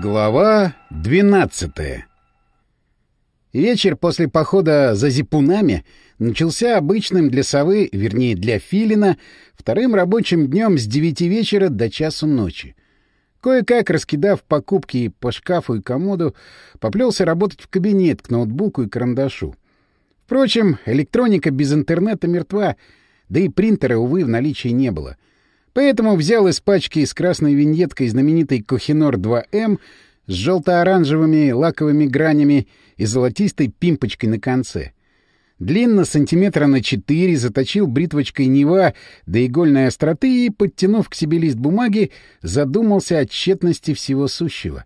Глава 12 Вечер после похода за зипунами начался обычным для совы, вернее, для филина, вторым рабочим днем с девяти вечера до часу ночи. Кое-как, раскидав покупки по шкафу и комоду, поплелся работать в кабинет к ноутбуку и карандашу. Впрочем, электроника без интернета мертва, да и принтера, увы, в наличии не было — Поэтому взял из пачки с красной виньеткой знаменитый Кохинор 2М с желто-оранжевыми лаковыми гранями и золотистой пимпочкой на конце. Длинно сантиметра на четыре заточил бритвочкой Нева до игольной остроты и, подтянув к себе лист бумаги, задумался о тщетности всего сущего.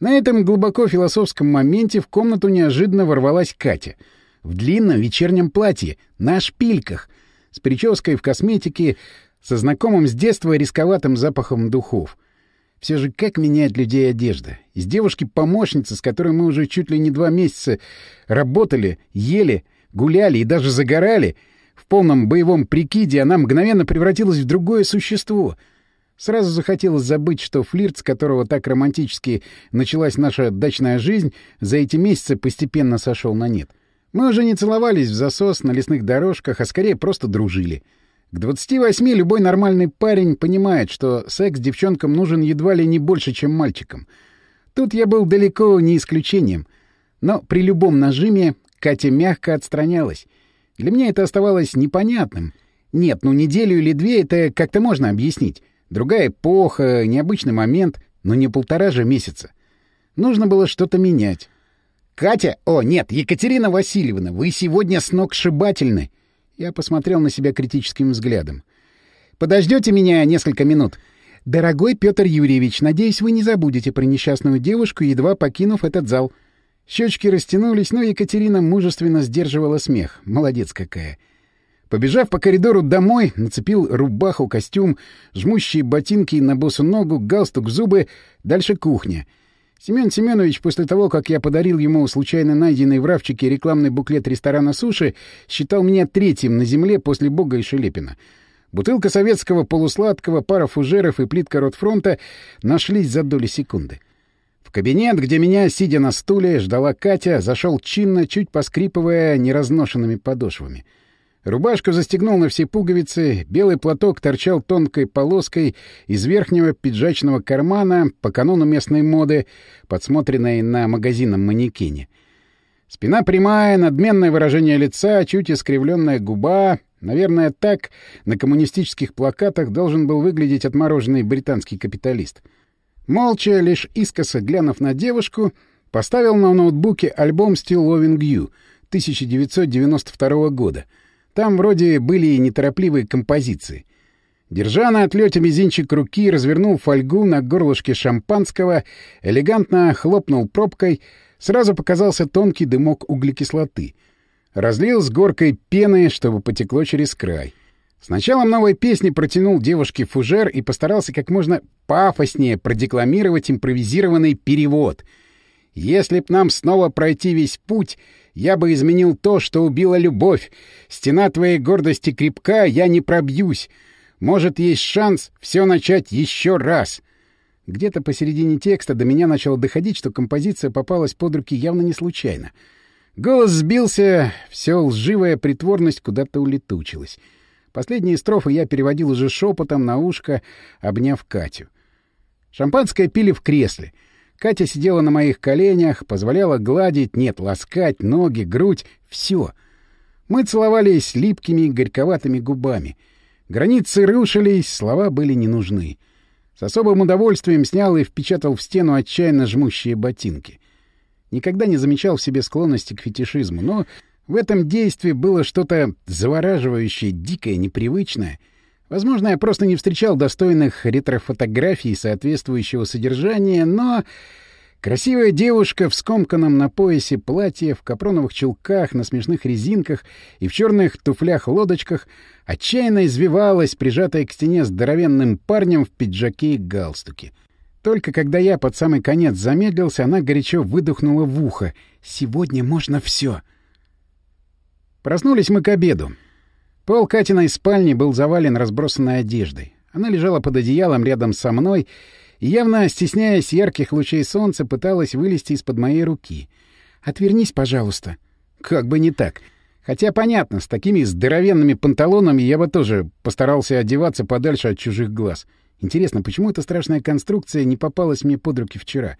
На этом глубоко философском моменте в комнату неожиданно ворвалась Катя. В длинном вечернем платье, на шпильках, с прической в косметике, со знакомым с детства рисковатым запахом духов. Все же как меняет людей одежда? Из девушки-помощницы, с которой мы уже чуть ли не два месяца работали, ели, гуляли и даже загорали, в полном боевом прикиде она мгновенно превратилась в другое существо. Сразу захотелось забыть, что флирт, с которого так романтически началась наша дачная жизнь, за эти месяцы постепенно сошел на нет. Мы уже не целовались в засос на лесных дорожках, а скорее просто дружили — к 28 любой нормальный парень понимает, что секс девчонкам нужен едва ли не больше, чем мальчикам. Тут я был далеко не исключением. Но при любом нажиме Катя мягко отстранялась. Для меня это оставалось непонятным. Нет, ну неделю или две это как-то можно объяснить. Другая эпоха, необычный момент, но не полтора же месяца. Нужно было что-то менять. «Катя! О, нет, Екатерина Васильевна, вы сегодня сногсшибательны!» Я посмотрел на себя критическим взглядом. Подождете меня несколько минут? Дорогой Петр Юрьевич, надеюсь, вы не забудете про несчастную девушку, едва покинув этот зал. Щечки растянулись, но Екатерина мужественно сдерживала смех. Молодец какая. Побежав по коридору домой, нацепил рубаху, костюм, жмущие ботинки на босу ногу, галстук зубы, дальше кухня — Семен Семенович после того, как я подарил ему случайно найденный в равчике рекламный буклет ресторана «Суши», считал меня третьим на земле после Бога и Шелепина. Бутылка советского полусладкого, пара фужеров и плитка ротфронта нашлись за доли секунды. В кабинет, где меня, сидя на стуле, ждала Катя, зашел чинно, чуть поскрипывая неразношенными подошвами — Рубашку застегнул на все пуговицы, белый платок торчал тонкой полоской из верхнего пиджачного кармана по канону местной моды, подсмотренной на магазинном манекене. Спина прямая, надменное выражение лица, чуть искривленная губа. Наверное, так на коммунистических плакатах должен был выглядеть отмороженный британский капиталист. Молча, лишь искоса глянув на девушку, поставил на ноутбуке альбом «Still Loving You» 1992 года — там вроде были и неторопливые композиции. Держа на отлете мизинчик руки, развернул фольгу на горлышке шампанского, элегантно хлопнул пробкой, сразу показался тонкий дымок углекислоты. Разлил с горкой пены, чтобы потекло через край. С началом новой песни протянул девушке фужер и постарался как можно пафоснее продекламировать импровизированный перевод. «Если б нам снова пройти весь путь, я бы изменил то, что убила любовь. Стена твоей гордости крепка, я не пробьюсь. Может, есть шанс все начать еще раз. Где-то посередине текста до меня начало доходить, что композиция попалась под руки явно не случайно. Голос сбился, все лживая притворность куда-то улетучилась. Последние строфы я переводил уже шепотом на ушко, обняв Катю. Шампанское пили в кресле — Катя сидела на моих коленях, позволяла гладить, нет, ласкать ноги, грудь — все. Мы целовались липкими, горьковатыми губами. Границы рушились, слова были не нужны. С особым удовольствием снял и впечатал в стену отчаянно жмущие ботинки. Никогда не замечал в себе склонности к фетишизму, но в этом действии было что-то завораживающее, дикое, непривычное — Возможно, я просто не встречал достойных ретрофотографий соответствующего содержания, но... Красивая девушка в скомканном на поясе платье, в капроновых чулках, на смешных резинках и в черных туфлях-лодочках отчаянно извивалась, прижатая к стене здоровенным парнем в пиджаке и галстуке. Только когда я под самый конец замедлился, она горячо выдохнула в ухо. «Сегодня можно все. Проснулись мы к обеду. Пол Катиной спальни был завален разбросанной одеждой. Она лежала под одеялом рядом со мной, и, явно стесняясь ярких лучей солнца, пыталась вылезти из-под моей руки. «Отвернись, пожалуйста». Как бы не так. Хотя, понятно, с такими здоровенными панталонами я бы тоже постарался одеваться подальше от чужих глаз. Интересно, почему эта страшная конструкция не попалась мне под руки вчера?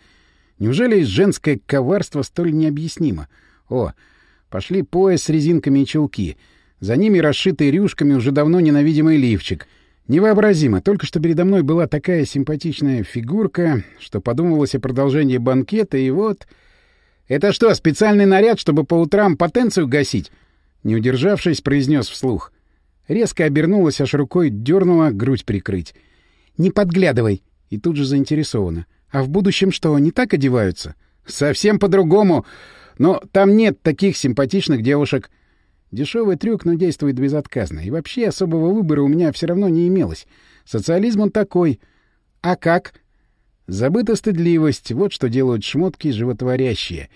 Неужели женское коварство столь необъяснимо? О, пошли пояс с резинками и чулки. За ними расшитый рюшками уже давно ненавидимый лифчик. Невообразимо. Только что передо мной была такая симпатичная фигурка, что подумывалось о продолжении банкета, и вот... «Это что, специальный наряд, чтобы по утрам потенцию гасить?» Не удержавшись, произнес вслух. Резко обернулась, аж рукой дернула грудь прикрыть. «Не подглядывай!» И тут же заинтересована. «А в будущем что, не так одеваются?» «Совсем по-другому! Но там нет таких симпатичных девушек!» Дешевый трюк, но действует безотказно. И вообще особого выбора у меня все равно не имелось. Социализм он такой. А как? Забыта стыдливость. Вот что делают шмотки животворящие.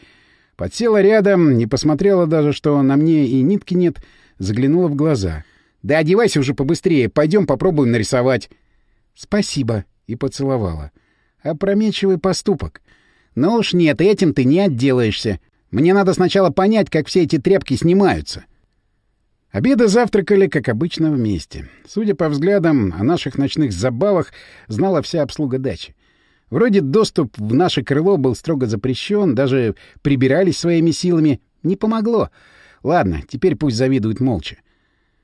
Подсела рядом, не посмотрела даже, что на мне и нитки нет, заглянула в глаза. «Да одевайся уже побыстрее, пойдем попробуем нарисовать». «Спасибо», — и поцеловала. Опрометчивый поступок. «Ну уж нет, этим ты не отделаешься. Мне надо сначала понять, как все эти тряпки снимаются». Обеды завтракали, как обычно, вместе. Судя по взглядам, о наших ночных забавах знала вся обслуга дачи. Вроде доступ в наше крыло был строго запрещен, даже прибирались своими силами. Не помогло. Ладно, теперь пусть завидуют молча.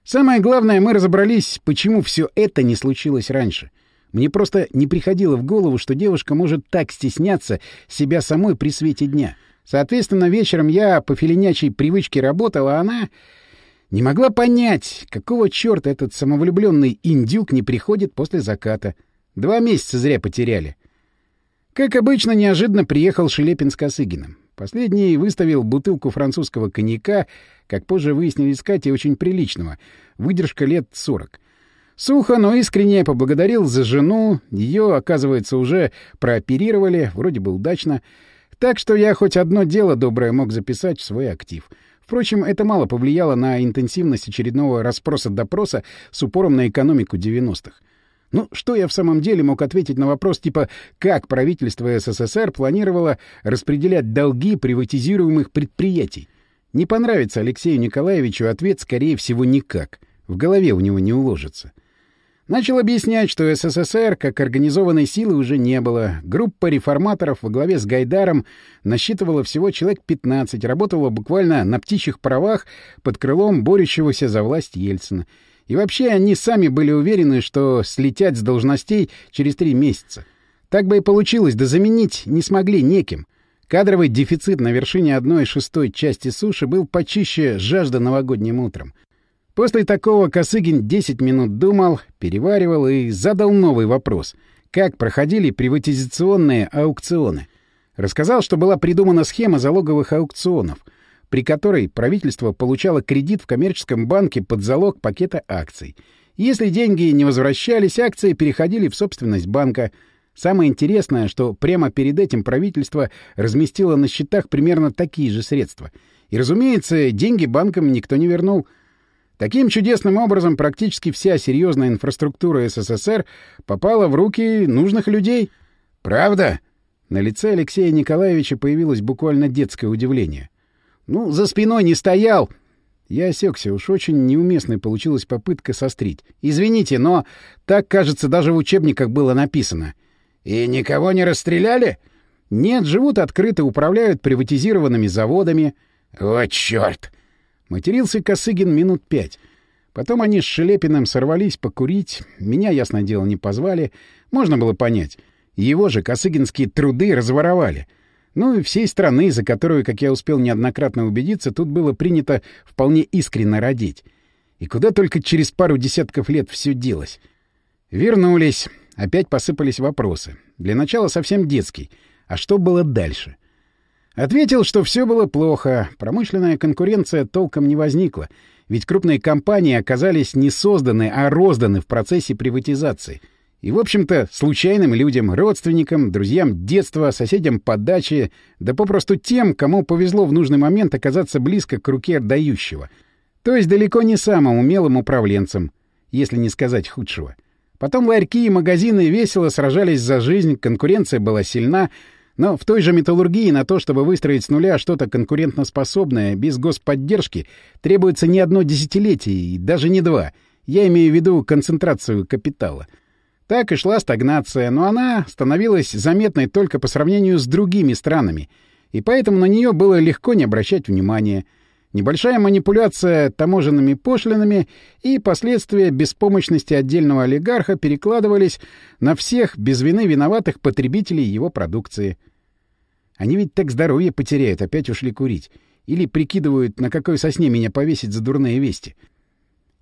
Самое главное, мы разобрались, почему все это не случилось раньше. Мне просто не приходило в голову, что девушка может так стесняться себя самой при свете дня. Соответственно, вечером я по филинячей привычке работал, а она... Не могла понять, какого черта этот самовлюбленный индюк не приходит после заката. Два месяца зря потеряли. Как обычно, неожиданно приехал Шелепин с Косыгиным. Последний выставил бутылку французского коньяка, как позже выяснили с Катей, очень приличного, выдержка лет сорок. Сухо, но искренне поблагодарил за жену, ее, оказывается, уже прооперировали, вроде бы удачно, так что я хоть одно дело доброе мог записать в свой актив. Впрочем, это мало повлияло на интенсивность очередного расспроса-допроса с упором на экономику 90-х. Ну, что я в самом деле мог ответить на вопрос типа «Как правительство СССР планировало распределять долги приватизируемых предприятий?» Не понравится Алексею Николаевичу ответ, скорее всего, никак. В голове у него не уложится. Начал объяснять, что СССР как организованной силы уже не было. Группа реформаторов во главе с Гайдаром насчитывала всего человек 15, работала буквально на птичьих правах под крылом борющегося за власть Ельцина. И вообще они сами были уверены, что слетят с должностей через три месяца. Так бы и получилось, да заменить не смогли неким. Кадровый дефицит на вершине одной шестой части суши был почище жажда новогодним утром. После такого Косыгин 10 минут думал, переваривал и задал новый вопрос. Как проходили приватизационные аукционы? Рассказал, что была придумана схема залоговых аукционов — при которой правительство получало кредит в коммерческом банке под залог пакета акций. Если деньги не возвращались, акции переходили в собственность банка. Самое интересное, что прямо перед этим правительство разместило на счетах примерно такие же средства. И, разумеется, деньги банкам никто не вернул. Таким чудесным образом практически вся серьезная инфраструктура СССР попала в руки нужных людей. «Правда?» На лице Алексея Николаевича появилось буквально детское удивление. Ну, за спиной не стоял. Я осекся, уж очень неуместной получилась попытка сострить. Извините, но так, кажется, даже в учебниках было написано. И никого не расстреляли? Нет, живут открыто, управляют приватизированными заводами. О, черт! Матерился Косыгин минут пять. Потом они с Шелепиным сорвались покурить. Меня, ясно дело, не позвали. Можно было понять. Его же косыгинские труды разворовали — ну и всей страны, за которую, как я успел неоднократно убедиться, тут было принято вполне искренне родить. И куда только через пару десятков лет все делось. Вернулись. Опять посыпались вопросы. Для начала совсем детский. А что было дальше? Ответил, что все было плохо. Промышленная конкуренция толком не возникла. Ведь крупные компании оказались не созданы, а розданы в процессе приватизации — и, в общем-то, случайным людям, родственникам, друзьям детства, соседям по даче, да попросту тем, кому повезло в нужный момент оказаться близко к руке отдающего. То есть далеко не самым умелым управленцем, если не сказать худшего. Потом ларьки и магазины весело сражались за жизнь, конкуренция была сильна, но в той же металлургии на то, чтобы выстроить с нуля что-то конкурентоспособное, без господдержки, требуется не одно десятилетие и даже не два. Я имею в виду концентрацию капитала. Так и шла стагнация, но она становилась заметной только по сравнению с другими странами, и поэтому на нее было легко не обращать внимания — Небольшая манипуляция таможенными пошлинами и последствия беспомощности отдельного олигарха перекладывались на всех без вины виноватых потребителей его продукции. Они ведь так здоровье потеряют, опять ушли курить. Или прикидывают, на какой сосне меня повесить за дурные вести.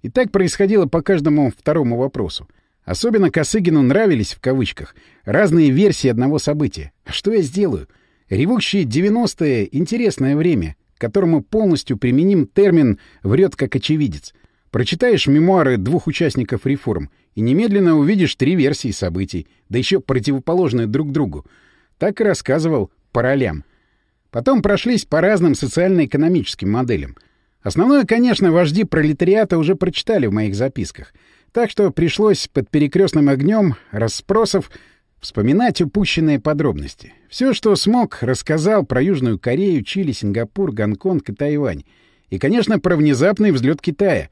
И так происходило по каждому второму вопросу. Особенно Косыгину нравились, в кавычках, разные версии одного события. А что я сделаю? Ревущие 90-е — интересное время, которому полностью применим термин «врет как очевидец». Прочитаешь мемуары двух участников реформ и немедленно увидишь три версии событий, да еще противоположные друг другу. Так и рассказывал по ролям. Потом прошлись по разным социально-экономическим моделям. Основное, конечно, вожди пролетариата уже прочитали в моих записках. Так что пришлось под перекрестным огнем расспросов Вспоминать упущенные подробности. Все, что смог, рассказал про Южную Корею, Чили, Сингапур, Гонконг и Тайвань. И, конечно, про внезапный взлет Китая.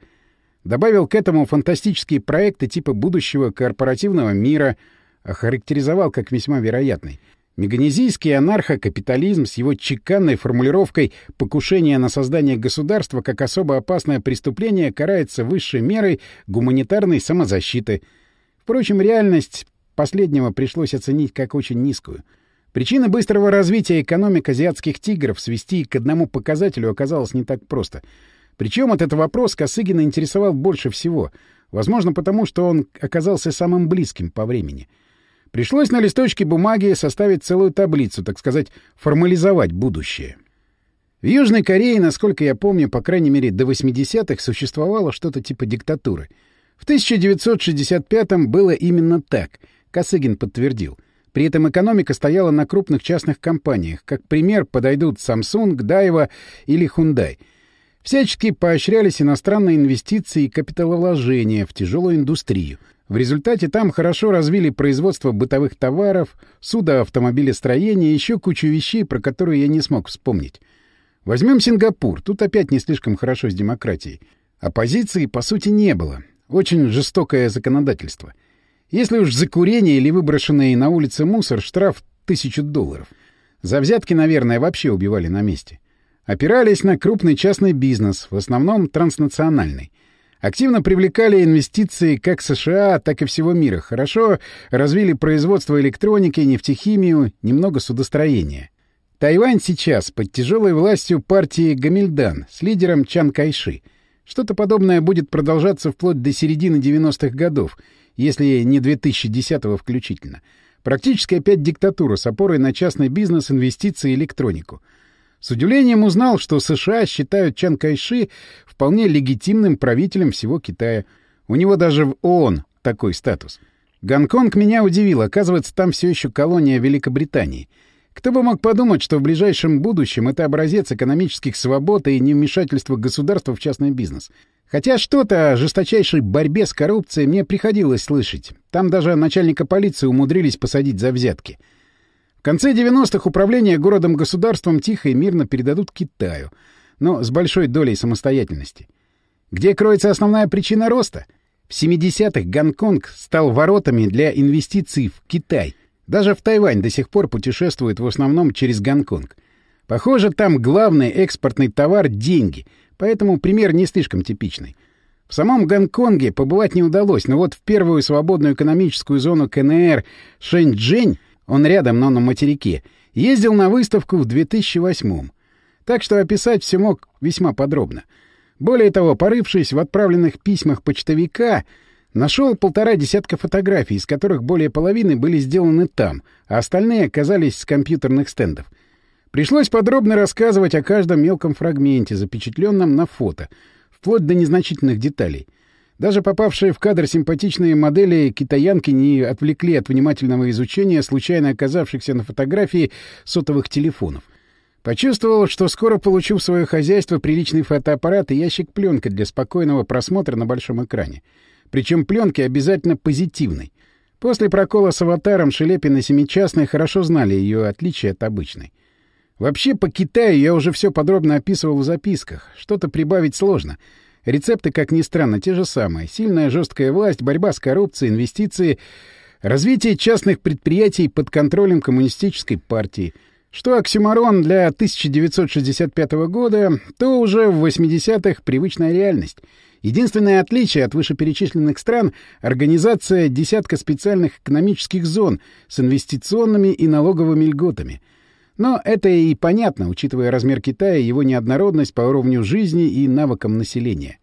Добавил к этому фантастические проекты типа будущего корпоративного мира, охарактеризовал как весьма вероятный. Меганезийский анархокапитализм с его чеканной формулировкой «покушение на создание государства как особо опасное преступление карается высшей мерой гуманитарной самозащиты». Впрочем, реальность Последнего пришлось оценить как очень низкую. Причина быстрого развития экономик азиатских тигров свести к одному показателю оказалось не так просто. Причем этот вопрос Косыгина интересовал больше всего. Возможно, потому что он оказался самым близким по времени. Пришлось на листочке бумаги составить целую таблицу, так сказать, формализовать будущее. В Южной Корее, насколько я помню, по крайней мере до 80-х существовало что-то типа диктатуры. В 1965-м было именно так — Косыгин подтвердил. При этом экономика стояла на крупных частных компаниях. Как пример подойдут Samsung, Daiwa или Hyundai. Всячески поощрялись иностранные инвестиции и капиталовложения в тяжелую индустрию. В результате там хорошо развили производство бытовых товаров, судоавтомобилестроение и еще кучу вещей, про которые я не смог вспомнить. Возьмем Сингапур. Тут опять не слишком хорошо с демократией. Оппозиции, по сути, не было. Очень жестокое законодательство — если уж за курение или выброшенный на улице мусор, штраф тысячу долларов. За взятки, наверное, вообще убивали на месте. Опирались на крупный частный бизнес, в основном транснациональный. Активно привлекали инвестиции как США, так и всего мира. Хорошо развили производство электроники, нефтехимию, немного судостроения. Тайвань сейчас под тяжелой властью партии Гамильдан с лидером Чан Кайши. Что-то подобное будет продолжаться вплоть до середины 90-х годов — если не 2010-го включительно. Практически опять диктатура с опорой на частный бизнес, инвестиции и электронику. С удивлением узнал, что США считают Чан Кайши вполне легитимным правителем всего Китая. У него даже в ООН такой статус. Гонконг меня удивил. Оказывается, там все еще колония Великобритании. Кто бы мог подумать, что в ближайшем будущем это образец экономических свобод и невмешательства государства в частный бизнес. Хотя что-то о жесточайшей борьбе с коррупцией мне приходилось слышать. Там даже начальника полиции умудрились посадить за взятки. В конце 90-х управление городом-государством тихо и мирно передадут Китаю, но с большой долей самостоятельности. Где кроется основная причина роста? В 70-х Гонконг стал воротами для инвестиций в Китай. Даже в Тайвань до сих пор путешествует в основном через Гонконг. Похоже, там главный экспортный товар — деньги — Поэтому пример не слишком типичный. В самом Гонконге побывать не удалось, но вот в первую свободную экономическую зону КНР Шэньчжэнь, он рядом, но на материке, ездил на выставку в 2008-м. Так что описать все мог весьма подробно. Более того, порывшись в отправленных письмах почтовика, нашел полтора десятка фотографий, из которых более половины были сделаны там, а остальные оказались с компьютерных стендов — Пришлось подробно рассказывать о каждом мелком фрагменте, запечатленном на фото, вплоть до незначительных деталей. Даже попавшие в кадр симпатичные модели китаянки не отвлекли от внимательного изучения случайно оказавшихся на фотографии сотовых телефонов. Почувствовал, что скоро получу в свое хозяйство приличный фотоаппарат и ящик пленка для спокойного просмотра на большом экране. Причем пленки обязательно позитивной. После прокола с аватаром Шелепин и Семичастный хорошо знали ее отличие от обычной. Вообще, по Китаю я уже все подробно описывал в записках. Что-то прибавить сложно. Рецепты, как ни странно, те же самые. Сильная жесткая власть, борьба с коррупцией, инвестиции, развитие частных предприятий под контролем коммунистической партии. Что оксюмарон для 1965 года, то уже в 80-х привычная реальность — Единственное отличие от вышеперечисленных стран — организация десятка специальных экономических зон с инвестиционными и налоговыми льготами. Но это и понятно, учитывая размер Китая, его неоднородность по уровню жизни и навыкам населения.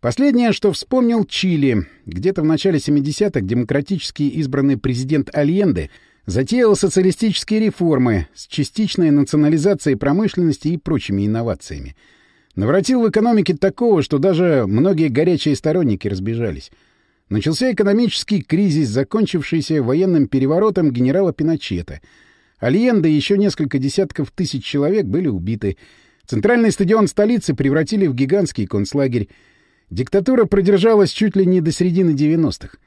Последнее, что вспомнил Чили. Где-то в начале 70-х демократически избранный президент Альенде затеял социалистические реформы с частичной национализацией промышленности и прочими инновациями. Наворотил в экономике такого, что даже многие горячие сторонники разбежались. Начался экономический кризис, закончившийся военным переворотом генерала Пиночета. Альенда и еще несколько десятков тысяч человек были убиты. Центральный стадион столицы превратили в гигантский концлагерь. Диктатура продержалась чуть ли не до середины 90-х.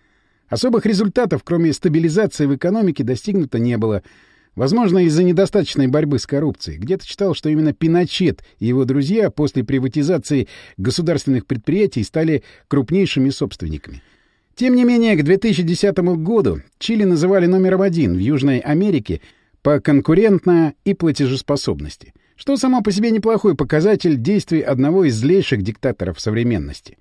Особых результатов, кроме стабилизации в экономике, достигнуто не было — Возможно, из-за недостаточной борьбы с коррупцией. Где-то читал, что именно Пиночет и его друзья после приватизации государственных предприятий стали крупнейшими собственниками. Тем не менее, к 2010 году Чили называли номером один в Южной Америке по конкурентно и платежеспособности, что само по себе неплохой показатель действий одного из злейших диктаторов современности.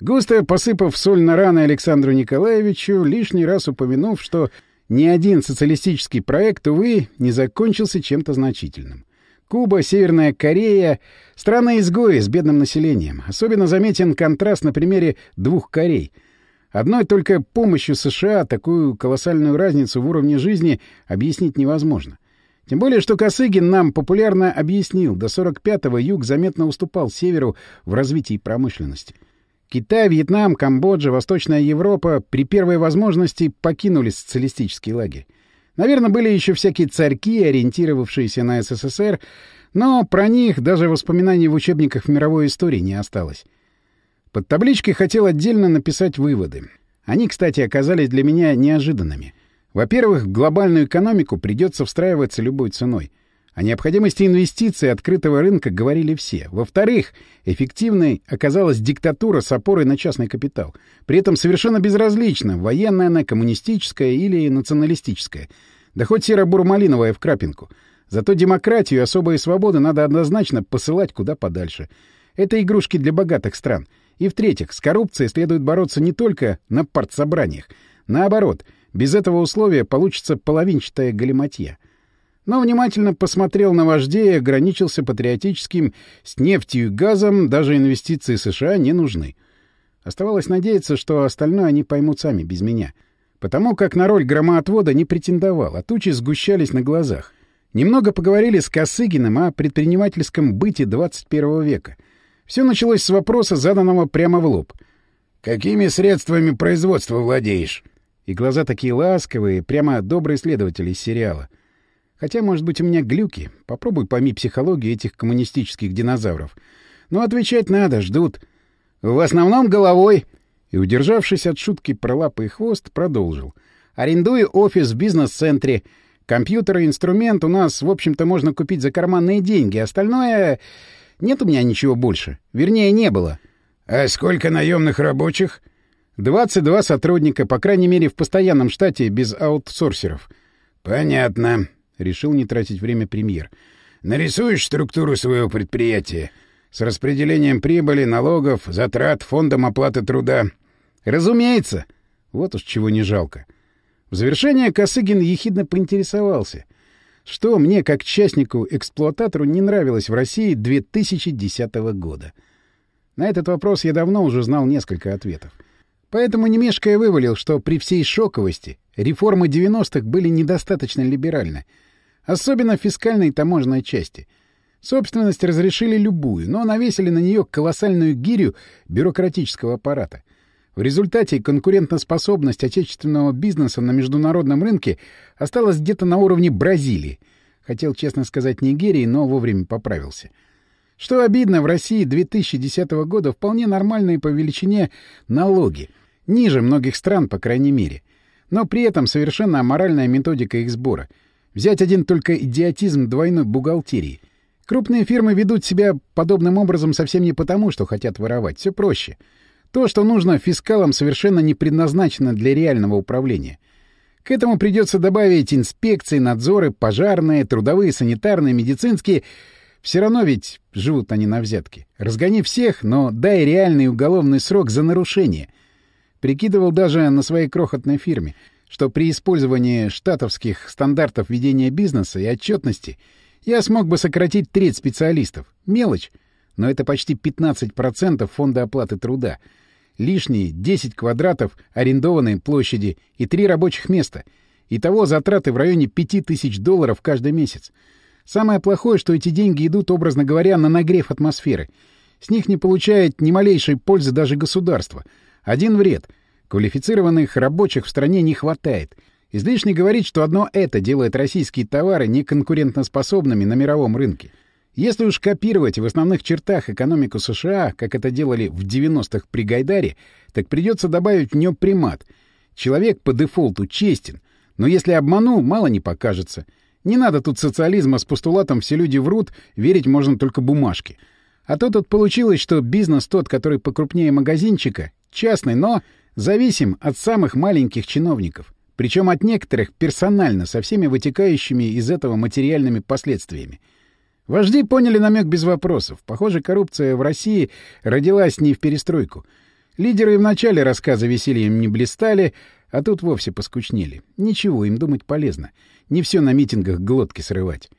Густо посыпав соль на раны Александру Николаевичу, лишний раз упомянув, что ни один социалистический проект, увы, не закончился чем-то значительным. Куба, Северная Корея — страны-изгои с бедным населением. Особенно заметен контраст на примере двух Корей. Одной только помощью США такую колоссальную разницу в уровне жизни объяснить невозможно. Тем более, что Косыгин нам популярно объяснил, до 45-го юг заметно уступал северу в развитии промышленности. Китай, Вьетнам, Камбоджа, Восточная Европа при первой возможности покинули социалистический лагерь. Наверное, были еще всякие царьки, ориентировавшиеся на СССР, но про них даже воспоминаний в учебниках мировой истории не осталось. Под табличкой хотел отдельно написать выводы. Они, кстати, оказались для меня неожиданными. Во-первых, глобальную экономику придется встраиваться любой ценой — о необходимости инвестиций открытого рынка говорили все. Во-вторых, эффективной оказалась диктатура с опорой на частный капитал. При этом совершенно безразлично, военная она, коммунистическая или националистическая. Да хоть серо-бурмалиновая в крапинку. Зато демократию и особые свободы надо однозначно посылать куда подальше. Это игрушки для богатых стран. И в-третьих, с коррупцией следует бороться не только на партсобраниях. Наоборот, без этого условия получится половинчатая галиматья но внимательно посмотрел на вождей ограничился патриотическим «с нефтью и газом даже инвестиции США не нужны». Оставалось надеяться, что остальное они поймут сами, без меня. Потому как на роль громоотвода не претендовал, а тучи сгущались на глазах. Немного поговорили с Косыгиным о предпринимательском быте 21 века. Все началось с вопроса, заданного прямо в лоб. «Какими средствами производства владеешь?» И глаза такие ласковые, прямо добрые следователи из сериала. Хотя, может быть, у меня глюки. Попробуй пойми психологию этих коммунистических динозавров. Но отвечать надо, ждут. В основном головой. И, удержавшись от шутки про лапы и хвост, продолжил. Арендую офис в бизнес-центре. Компьютер и инструмент у нас, в общем-то, можно купить за карманные деньги. Остальное... Нет у меня ничего больше. Вернее, не было. — А сколько наемных рабочих? — 22 сотрудника, по крайней мере, в постоянном штате, без аутсорсеров. — Понятно. — решил не тратить время премьер. «Нарисуешь структуру своего предприятия с распределением прибыли, налогов, затрат, фондом оплаты труда?» «Разумеется!» Вот уж чего не жалко. В завершение Косыгин ехидно поинтересовался. Что мне, как частнику-эксплуататору, не нравилось в России 2010 года? На этот вопрос я давно уже знал несколько ответов. Поэтому не мешкая вывалил, что при всей шоковости реформы 90-х были недостаточно либеральны — Особенно в фискальной и таможенной части. Собственность разрешили любую, но навесили на нее колоссальную гирю бюрократического аппарата. В результате конкурентоспособность отечественного бизнеса на международном рынке осталась где-то на уровне Бразилии. Хотел честно сказать Нигерии, но вовремя поправился. Что обидно, в России 2010 года вполне нормальные по величине налоги. Ниже многих стран, по крайней мере. Но при этом совершенно аморальная методика их сбора. Взять один только идиотизм двойной бухгалтерии. Крупные фирмы ведут себя подобным образом совсем не потому, что хотят воровать. Все проще. То, что нужно фискалам, совершенно не предназначено для реального управления. К этому придется добавить инспекции, надзоры, пожарные, трудовые, санитарные, медицинские. Все равно ведь живут они на взятки. Разгони всех, но дай реальный уголовный срок за нарушение. Прикидывал даже на своей крохотной фирме, что при использовании штатовских стандартов ведения бизнеса и отчетности я смог бы сократить треть специалистов. Мелочь, но это почти 15% фонда оплаты труда — лишние 10 квадратов арендованной площади и три рабочих места. Итого затраты в районе 5000 долларов каждый месяц. Самое плохое, что эти деньги идут, образно говоря, на нагрев атмосферы. С них не получает ни малейшей пользы даже государство. Один вред. Квалифицированных рабочих в стране не хватает. Излишне говорить, что одно это делает российские товары неконкурентоспособными на мировом рынке. Если уж копировать в основных чертах экономику США, как это делали в 90-х при Гайдаре, так придется добавить в нее примат. Человек по дефолту честен, но если обманул, мало не покажется. Не надо тут социализма с постулатом «все люди врут», верить можно только бумажке. А то тут получилось, что бизнес тот, который покрупнее магазинчика, частный, но зависим от самых маленьких чиновников. Причем от некоторых персонально, со всеми вытекающими из этого материальными последствиями. Вожди поняли намек без вопросов. Похоже, коррупция в России родилась не в перестройку. Лидеры и в начале рассказа весельем не блистали, а тут вовсе поскучнели. Ничего, им думать полезно. Не все на митингах глотки срывать.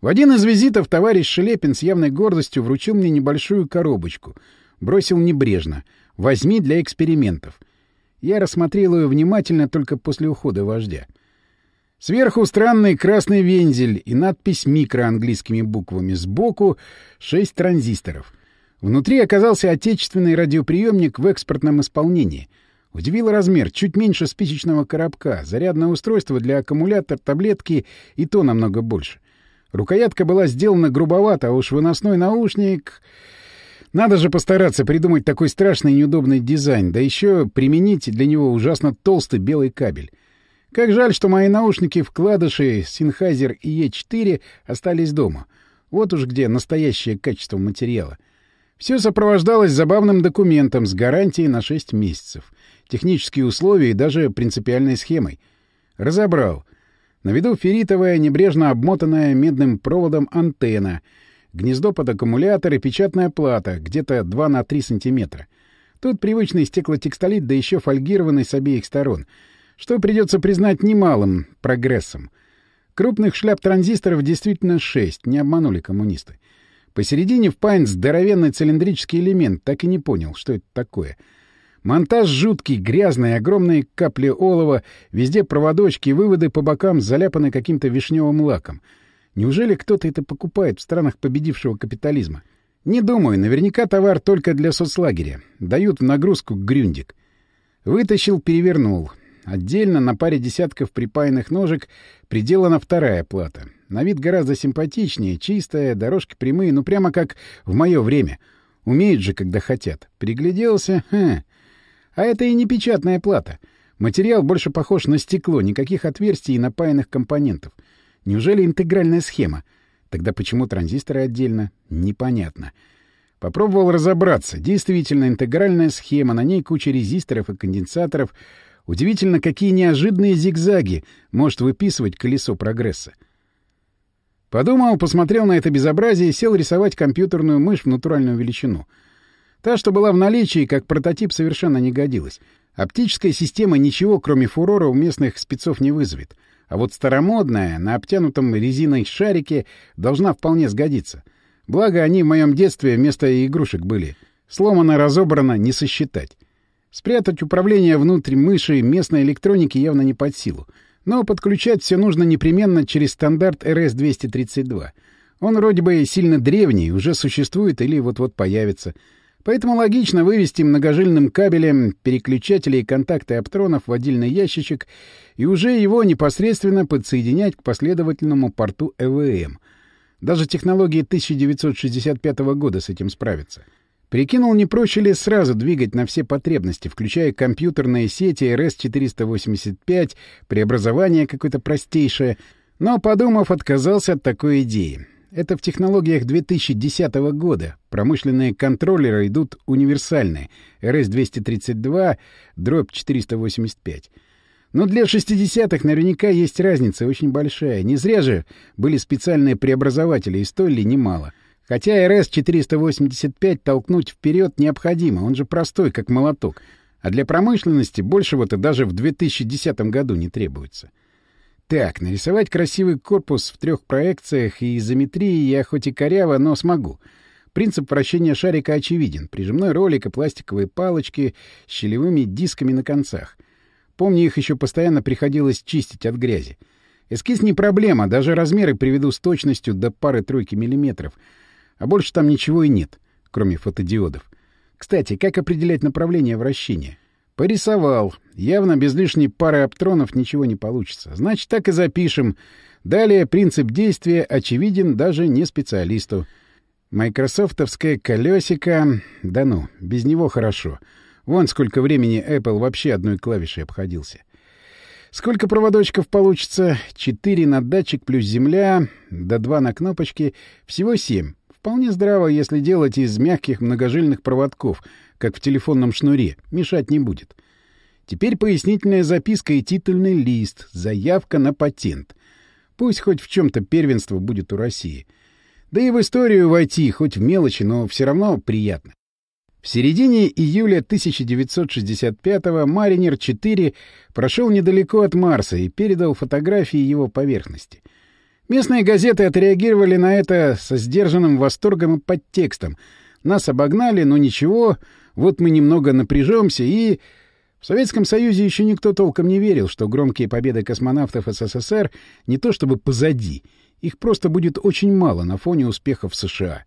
В один из визитов товарищ Шелепин с явной гордостью вручил мне небольшую коробочку. Бросил небрежно. «Возьми для экспериментов». Я рассмотрел ее внимательно только после ухода вождя. Сверху странный красный вензель и надпись «Микро» английскими буквами. Сбоку — шесть транзисторов. Внутри оказался отечественный радиоприемник в экспортном исполнении. Удивил размер, чуть меньше спичечного коробка, зарядное устройство для аккумулятора, таблетки и то намного больше. Рукоятка была сделана грубовато, а уж выносной наушник... Надо же постараться придумать такой страшный и неудобный дизайн, да еще применить для него ужасно толстый белый кабель. Как жаль, что мои наушники вкладыши Sennheiser E4 остались дома. Вот уж где настоящее качество материала. Все сопровождалось забавным документом с гарантией на 6 месяцев. Технические условия и даже принципиальной схемой. Разобрал. На виду ферритовая, небрежно обмотанная медным проводом антенна, гнездо под аккумулятор и печатная плата, где-то 2 на 3 сантиметра. Тут привычный стеклотекстолит, да еще фольгированный с обеих сторон — что придется признать немалым прогрессом. Крупных шляп транзисторов действительно шесть, не обманули коммунисты. Посередине впаян здоровенный цилиндрический элемент, так и не понял, что это такое. Монтаж жуткий, грязный, огромные капли олова, везде проводочки, выводы по бокам заляпаны каким-то вишневым лаком. Неужели кто-то это покупает в странах победившего капитализма? Не думаю, наверняка товар только для соцлагеря. Дают в нагрузку грюндик. Вытащил, перевернул. Отдельно на паре десятков припаянных ножек приделана вторая плата. На вид гораздо симпатичнее, чистая, дорожки прямые, ну прямо как в мое время. Умеют же, когда хотят. Пригляделся, хм. А это и не печатная плата. Материал больше похож на стекло, никаких отверстий и напаянных компонентов. Неужели интегральная схема? Тогда почему транзисторы отдельно? Непонятно. Попробовал разобраться. Действительно, интегральная схема, на ней куча резисторов и конденсаторов — Удивительно, какие неожиданные зигзаги может выписывать колесо прогресса. Подумал, посмотрел на это безобразие и сел рисовать компьютерную мышь в натуральную величину. Та, что была в наличии, как прототип, совершенно не годилась. Оптическая система ничего, кроме фурора, у местных спецов не вызовет. А вот старомодная, на обтянутом резиной шарике, должна вполне сгодиться. Благо, они в моем детстве вместо игрушек были. Сломано, разобрано, не сосчитать. Спрятать управление внутрь мыши местной электроники явно не под силу. Но подключать все нужно непременно через стандарт RS-232. Он вроде бы сильно древний, уже существует или вот-вот появится. Поэтому логично вывести многожильным кабелем переключатели и контакты оптронов в отдельный ящичек и уже его непосредственно подсоединять к последовательному порту ЭВМ. Даже технологии 1965 года с этим справятся. Прикинул, не проще ли сразу двигать на все потребности, включая компьютерные сети RS-485, преобразование какое-то простейшее, но, подумав, отказался от такой идеи. Это в технологиях 2010 года. Промышленные контроллеры идут универсальные. RS-232, дробь 485. Но для 60-х наверняка есть разница очень большая. Не зря же были специальные преобразователи, и стоили немало. Хотя РС-485 толкнуть вперед необходимо, он же простой, как молоток. А для промышленности большего-то даже в 2010 году не требуется. Так, нарисовать красивый корпус в трех проекциях и изометрии я хоть и коряво, но смогу. Принцип вращения шарика очевиден. Прижимной ролик и пластиковые палочки с щелевыми дисками на концах. Помню, их еще постоянно приходилось чистить от грязи. Эскиз не проблема, даже размеры приведу с точностью до пары-тройки миллиметров. А больше там ничего и нет, кроме фотодиодов. Кстати, как определять направление вращения? Порисовал. Явно без лишней пары оптронов ничего не получится. Значит, так и запишем. Далее принцип действия очевиден даже не специалисту. Майкрософтовское колесико... Да ну, без него хорошо. Вон сколько времени Apple вообще одной клавишей обходился. Сколько проводочков получится? Четыре на датчик плюс земля, да два на кнопочки. Всего семь. Вполне здраво, если делать из мягких многожильных проводков, как в телефонном шнуре. Мешать не будет. Теперь пояснительная записка и титульный лист, заявка на патент. Пусть хоть в чем-то первенство будет у России. Да и в историю войти, хоть в мелочи, но все равно приятно. В середине июля 1965-го Маринер-4 прошел недалеко от Марса и передал фотографии его поверхности — Местные газеты отреагировали на это со сдержанным восторгом и подтекстом. Нас обогнали, но ничего, вот мы немного напряжемся и... В Советском Союзе еще никто толком не верил, что громкие победы космонавтов СССР не то чтобы позади, их просто будет очень мало на фоне успехов США.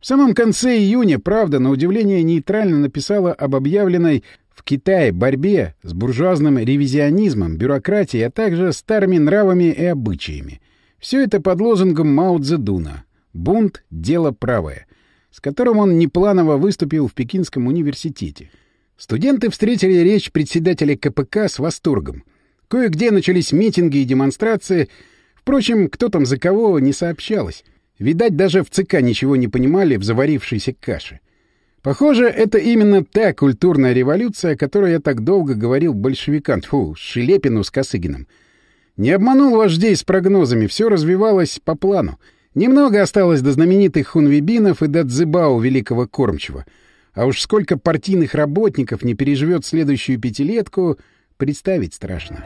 В самом конце июня «Правда» на удивление нейтрально написала об объявленной в Китае борьбе с буржуазным ревизионизмом, бюрократией, а также старыми нравами и обычаями. Все это под лозунгом Мао Цзэдуна «Бунт — дело правое», с которым он непланово выступил в Пекинском университете. Студенты встретили речь председателя КПК с восторгом. Кое-где начались митинги и демонстрации. Впрочем, кто там за кого, не сообщалось. Видать, даже в ЦК ничего не понимали в заварившейся каше. Похоже, это именно та культурная революция, о которой я так долго говорил большевикам, фу, Шелепину с Косыгиным. Не обманул вождей с прогнозами, все развивалось по плану. Немного осталось до знаменитых хунвибинов и до дзыбау великого кормчего. А уж сколько партийных работников не переживет следующую пятилетку, представить страшно.